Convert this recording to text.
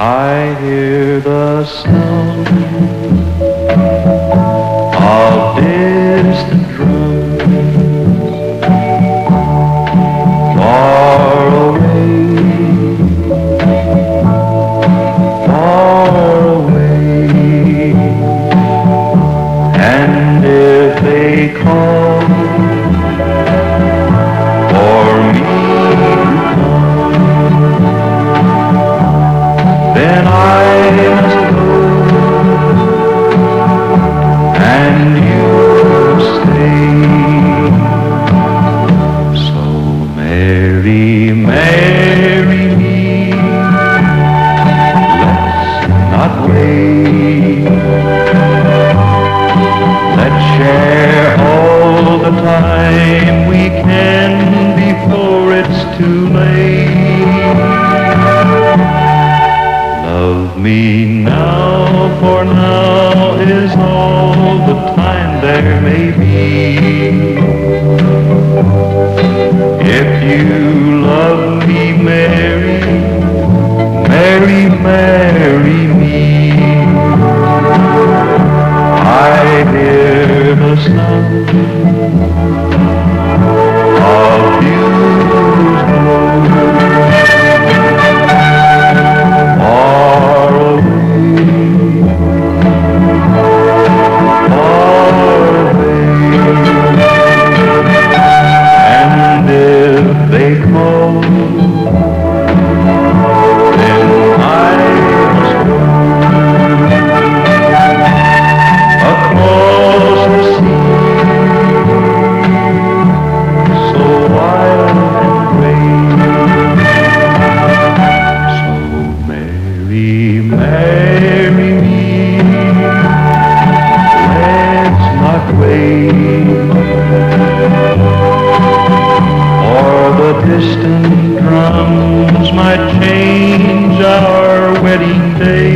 I hear the sound of distant drums far away, far marry, marry me. Let's not wait. Let's share all the time we can before it's too late. Love me now, for now is all the time there may be. If you love me, distant drums might change our wedding day.